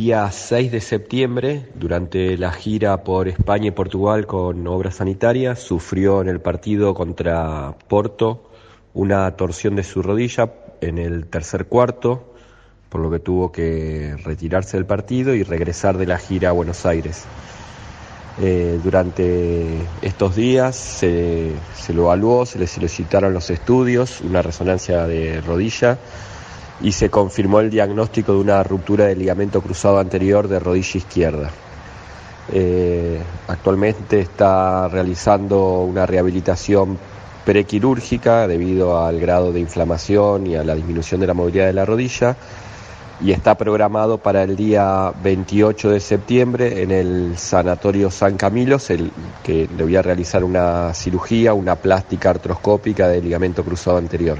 día 6 de septiembre, durante la gira por España y Portugal con obras sanitarias, sufrió en el partido contra Porto una torsión de su rodilla en el tercer cuarto, por lo que tuvo que retirarse del partido y regresar de la gira a Buenos Aires. Eh, durante estos días se, se lo evaluó, se le solicitaron los estudios, una resonancia de rodilla y se confirmó el diagnóstico de una ruptura del ligamento cruzado anterior de rodilla izquierda. Eh, actualmente está realizando una rehabilitación prequirúrgica debido al grado de inflamación y a la disminución de la movilidad de la rodilla y está programado para el día 28 de septiembre en el Sanatorio San Camilo, el, que le voy a realizar una cirugía, una plástica artroscópica del ligamento cruzado anterior.